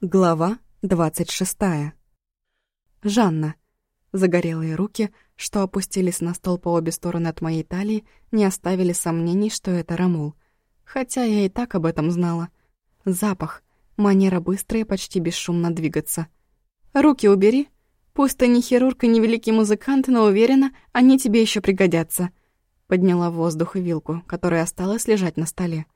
Глава двадцать шестая. Жанна. Загорелые руки, что опустились на стол по обе стороны от моей талии, не оставили сомнений, что это Рамул. Хотя я и так об этом знала. Запах. Манера быстро почти бесшумно двигаться. «Руки убери. Пусть ты не хирург и не великий музыкант, но уверена, они тебе еще пригодятся». Подняла в воздух вилку, которая осталась лежать на столе.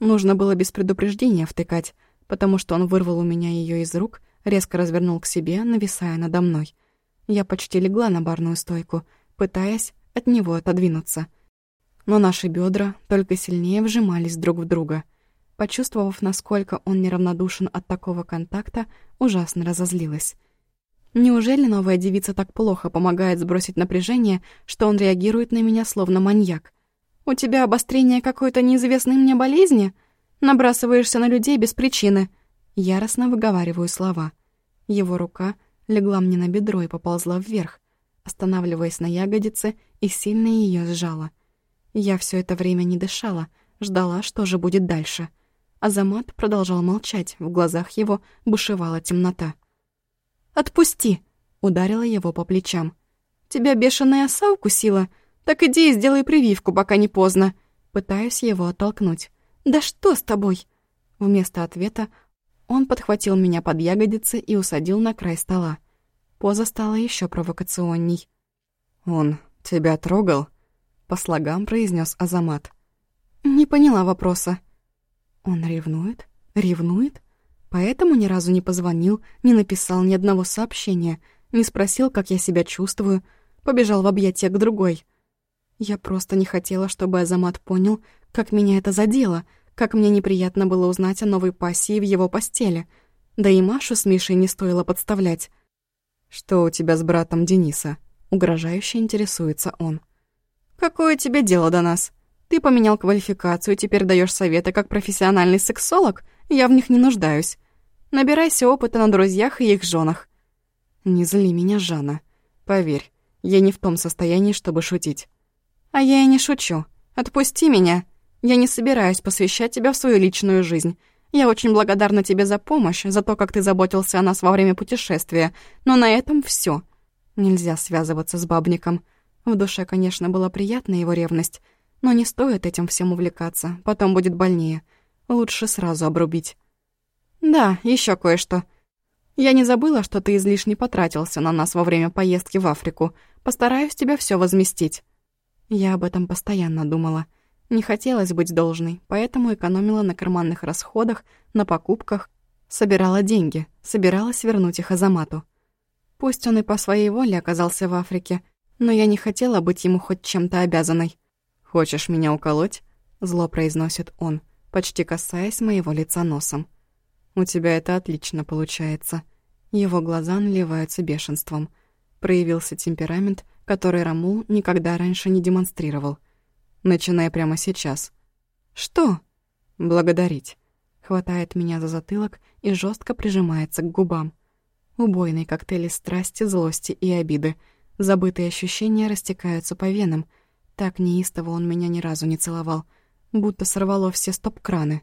Нужно было без предупреждения втыкать, потому что он вырвал у меня ее из рук, резко развернул к себе, нависая надо мной. Я почти легла на барную стойку, пытаясь от него отодвинуться. Но наши бедра только сильнее вжимались друг в друга. Почувствовав, насколько он неравнодушен от такого контакта, ужасно разозлилась. Неужели новая девица так плохо помогает сбросить напряжение, что он реагирует на меня словно маньяк? «У тебя обострение какой-то неизвестной мне болезни?» Набрасываешься на людей без причины. Яростно выговариваю слова. Его рука легла мне на бедро и поползла вверх, останавливаясь на ягодице и сильно ее сжала. Я все это время не дышала, ждала, что же будет дальше. Азамат продолжал молчать, в глазах его бушевала темнота. «Отпусти!» — ударила его по плечам. «Тебя бешеная оса укусила? Так иди и сделай прививку, пока не поздно!» Пытаюсь его оттолкнуть. «Да что с тобой?» Вместо ответа он подхватил меня под ягодицы и усадил на край стола. Поза стала еще провокационней. «Он тебя трогал?» По слогам произнес Азамат. «Не поняла вопроса». «Он ревнует? Ревнует? Поэтому ни разу не позвонил, не написал ни одного сообщения, не спросил, как я себя чувствую, побежал в объятия к другой». Я просто не хотела, чтобы Азамат понял, как меня это задело, как мне неприятно было узнать о новой пассии в его постели. Да и Машу с Мишей не стоило подставлять. «Что у тебя с братом Дениса?» Угрожающе интересуется он. «Какое тебе дело до нас? Ты поменял квалификацию теперь даешь советы как профессиональный сексолог? Я в них не нуждаюсь. Набирайся опыта на друзьях и их женах». «Не зли меня, Жанна. Поверь, я не в том состоянии, чтобы шутить». «А я и не шучу. Отпусти меня. Я не собираюсь посвящать тебя в свою личную жизнь. Я очень благодарна тебе за помощь, за то, как ты заботился о нас во время путешествия, но на этом все. Нельзя связываться с бабником. В душе, конечно, была приятна его ревность, но не стоит этим всем увлекаться, потом будет больнее. Лучше сразу обрубить. Да, еще кое-что. Я не забыла, что ты излишне потратился на нас во время поездки в Африку. Постараюсь тебе все возместить. Я об этом постоянно думала. Не хотелось быть должной, поэтому экономила на карманных расходах, на покупках, собирала деньги, собиралась вернуть их Азамату. Пусть он и по своей воле оказался в Африке, но я не хотела быть ему хоть чем-то обязанной. «Хочешь меня уколоть?» — зло произносит он, почти касаясь моего лица носом. «У тебя это отлично получается». Его глаза наливаются бешенством. Проявился темперамент, который Рамул никогда раньше не демонстрировал начиная прямо сейчас. «Что?» «Благодарить». Хватает меня за затылок и жестко прижимается к губам. Убойный коктейль страсти, злости и обиды. Забытые ощущения растекаются по венам. Так неистово он меня ни разу не целовал. Будто сорвало все стоп-краны.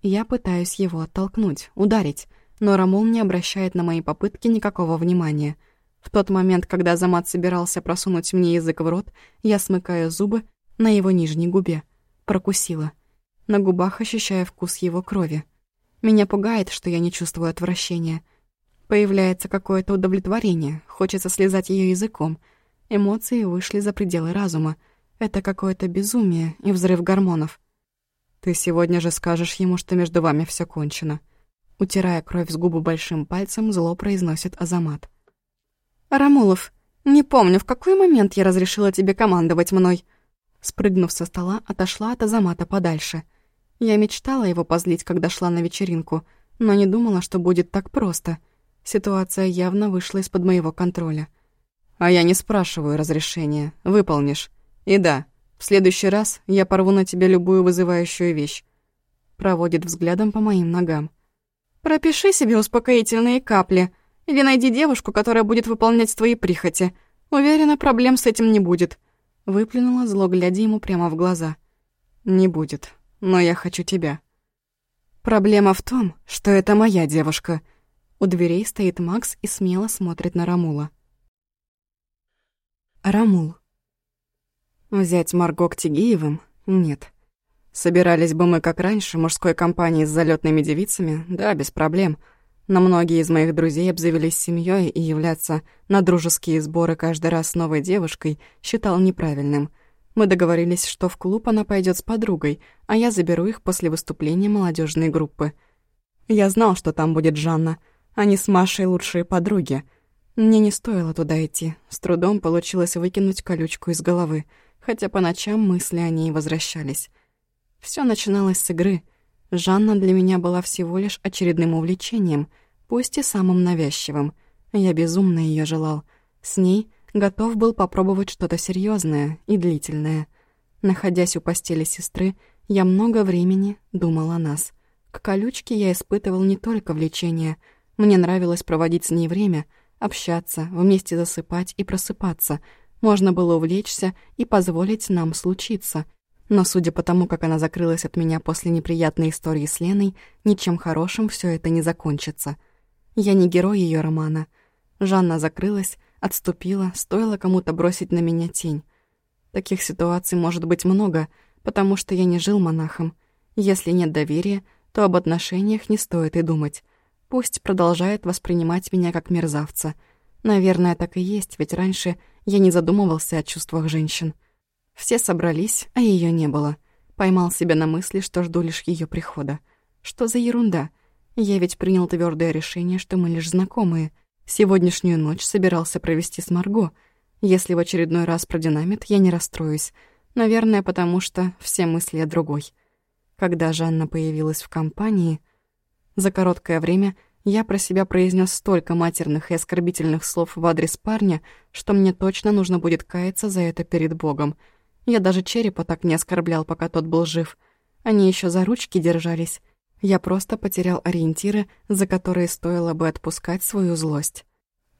Я пытаюсь его оттолкнуть, ударить, но Рамон не обращает на мои попытки никакого внимания. В тот момент, когда Замат собирался просунуть мне язык в рот, я смыкаю зубы на его нижней губе. Прокусила. На губах ощущая вкус его крови. Меня пугает, что я не чувствую отвращения. Появляется какое-то удовлетворение, хочется слезать ее языком. Эмоции вышли за пределы разума. Это какое-то безумие и взрыв гормонов. «Ты сегодня же скажешь ему, что между вами все кончено». Утирая кровь с губы большим пальцем, зло произносит Азамат. «Рамулов, не помню, в какой момент я разрешила тебе командовать мной», Спрыгнув со стола, отошла от Азамата подальше. Я мечтала его позлить, когда шла на вечеринку, но не думала, что будет так просто. Ситуация явно вышла из-под моего контроля. «А я не спрашиваю разрешения. Выполнишь. И да, в следующий раз я порву на тебе любую вызывающую вещь». Проводит взглядом по моим ногам. «Пропиши себе успокоительные капли. Или найди девушку, которая будет выполнять твои прихоти. Уверена, проблем с этим не будет». Выплюнула зло, глядя ему прямо в глаза. «Не будет, но я хочу тебя». «Проблема в том, что это моя девушка», У дверей стоит Макс и смело смотрит на Рамула. Рамул. Взять Марго к Тигиевым? Нет. Собирались бы мы, как раньше, мужской компанией с залетными девицами? Да, без проблем. Но многие из моих друзей обзавелись семьей и являться на дружеские сборы каждый раз с новой девушкой считал неправильным. Мы договорились, что в клуб она пойдет с подругой, а я заберу их после выступления молодежной группы. Я знал, что там будет Жанна. Они с Машей лучшие подруги. Мне не стоило туда идти. С трудом получилось выкинуть колючку из головы, хотя по ночам мысли о ней возвращались. Все начиналось с игры. Жанна для меня была всего лишь очередным увлечением, пусть и самым навязчивым. Я безумно ее желал. С ней готов был попробовать что-то серьезное и длительное. Находясь у постели сестры, я много времени думал о нас. К колючке я испытывал не только влечение — мне нравилось проводить с ней время, общаться, вместе засыпать и просыпаться. Можно было увлечься и позволить нам случиться. Но судя по тому, как она закрылась от меня после неприятной истории с Леной, ничем хорошим все это не закончится. Я не герой ее романа. Жанна закрылась, отступила, стоило кому-то бросить на меня тень. Таких ситуаций может быть много, потому что я не жил монахом. Если нет доверия, то об отношениях не стоит и думать. Пусть продолжает воспринимать меня как мерзавца. Наверное, так и есть, ведь раньше я не задумывался о чувствах женщин. Все собрались, а ее не было. Поймал себя на мысли, что жду лишь ее прихода. Что за ерунда? Я ведь принял твердое решение, что мы лишь знакомые. Сегодняшнюю ночь собирался провести с Марго. Если в очередной раз продинамит, я не расстроюсь. Наверное, потому что все мысли о другой. Когда Жанна появилась в компании... За короткое время я про себя произнес столько матерных и оскорбительных слов в адрес парня, что мне точно нужно будет каяться за это перед Богом. Я даже черепа так не оскорблял, пока тот был жив. Они еще за ручки держались. Я просто потерял ориентиры, за которые стоило бы отпускать свою злость.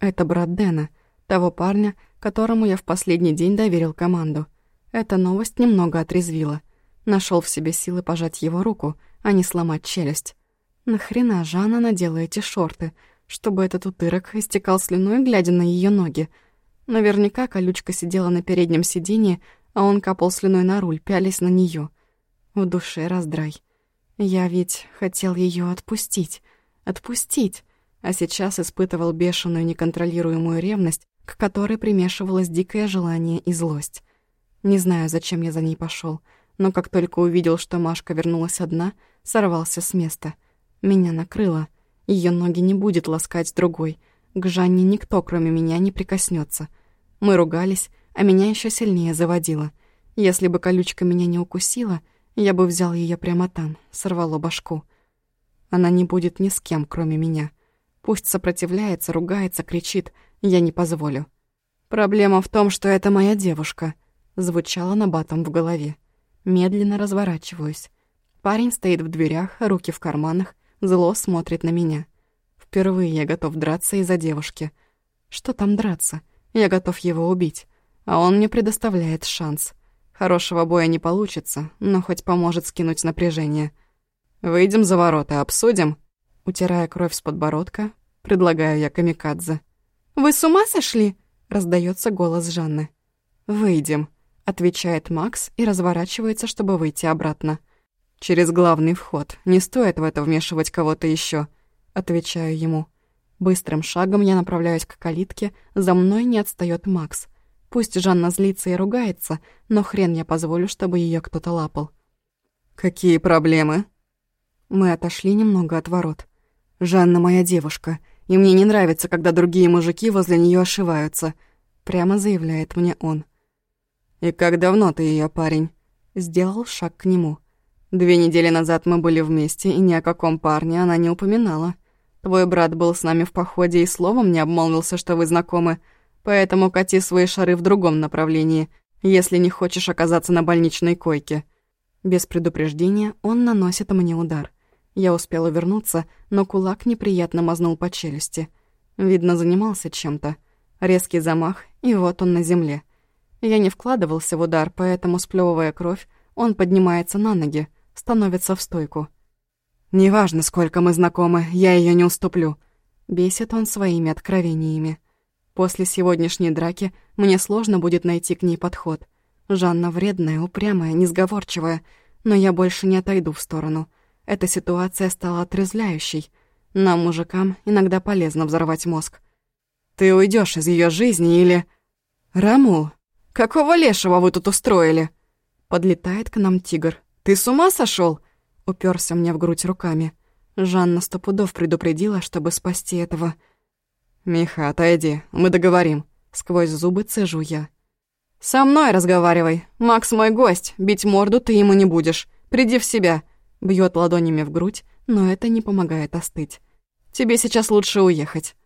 Это брат Дэна, того парня, которому я в последний день доверил команду. Эта новость немного отрезвила. Нашел в себе силы пожать его руку, а не сломать челюсть. Нахрена Жанна надела эти шорты, чтобы этот утырок истекал слюной, глядя на ее ноги? Наверняка колючка сидела на переднем сиденье, а он капал слюной на руль, пялись на нее. В душе раздрай. Я ведь хотел ее отпустить. Отпустить. А сейчас испытывал бешеную неконтролируемую ревность, к которой примешивалось дикое желание и злость. Не знаю, зачем я за ней пошел, но как только увидел, что Машка вернулась одна, сорвался с места — меня накрыло. Ее ноги не будет ласкать другой. К Жанне никто, кроме меня, не прикоснется. Мы ругались, а меня еще сильнее заводило. Если бы колючка меня не укусила, я бы взял ее прямо там, сорвало башку. Она не будет ни с кем, кроме меня. Пусть сопротивляется, ругается, кричит, я не позволю. «Проблема в том, что это моя девушка», — звучало на батом в голове. Медленно разворачиваюсь. Парень стоит в дверях, руки в карманах, Зло смотрит на меня. Впервые я готов драться из-за девушки. Что там драться? Я готов его убить. А он мне предоставляет шанс. Хорошего боя не получится, но хоть поможет скинуть напряжение. «Выйдем за ворота, обсудим?» Утирая кровь с подбородка, предлагаю я камикадзе. «Вы с ума сошли?» — раздается голос Жанны. «Выйдем», — отвечает Макс и разворачивается, чтобы выйти обратно. «Через главный вход. Не стоит в это вмешивать кого-то еще. Отвечаю ему. Быстрым шагом я направляюсь к калитке, за мной не отстает Макс. Пусть Жанна злится и ругается, но хрен я позволю, чтобы ее кто-то лапал. «Какие проблемы?» Мы отошли немного от ворот. «Жанна моя девушка, и мне не нравится, когда другие мужики возле нее ошиваются», прямо заявляет мне он. «И как давно ты ее парень?» Сделал шаг к нему. Две недели назад мы были вместе, и ни о каком парне она не упоминала. Твой брат был с нами в походе и словом не обмолвился, что вы знакомы, поэтому кати свои шары в другом направлении, если не хочешь оказаться на больничной койке». Без предупреждения он наносит мне удар. Я успела вернуться, но кулак неприятно мазнул по челюсти. Видно, занимался чем-то. Резкий замах, и вот он на земле. Я не вкладывался в удар, поэтому, сплёвывая кровь, он поднимается на ноги становится в стойку. «Неважно, сколько мы знакомы, я ее не уступлю». Бесит он своими откровениями. После сегодняшней драки мне сложно будет найти к ней подход. Жанна вредная, упрямая, несговорчивая, но я больше не отойду в сторону. Эта ситуация стала отрезвляющей. Нам, мужикам, иногда полезно взорвать мозг. Ты уйдешь из ее жизни или... Рамул, какого лешего вы тут устроили? Подлетает к нам тигр. Ты с ума сошел? Уперся мне в грудь руками. Жанна сто пудов предупредила, чтобы спасти этого. «Миха, отойди, мы договорим». Сквозь зубы цежу я. «Со мной разговаривай. Макс мой гость, бить морду ты ему не будешь. Приди в себя». Бьет ладонями в грудь, но это не помогает остыть. «Тебе сейчас лучше уехать».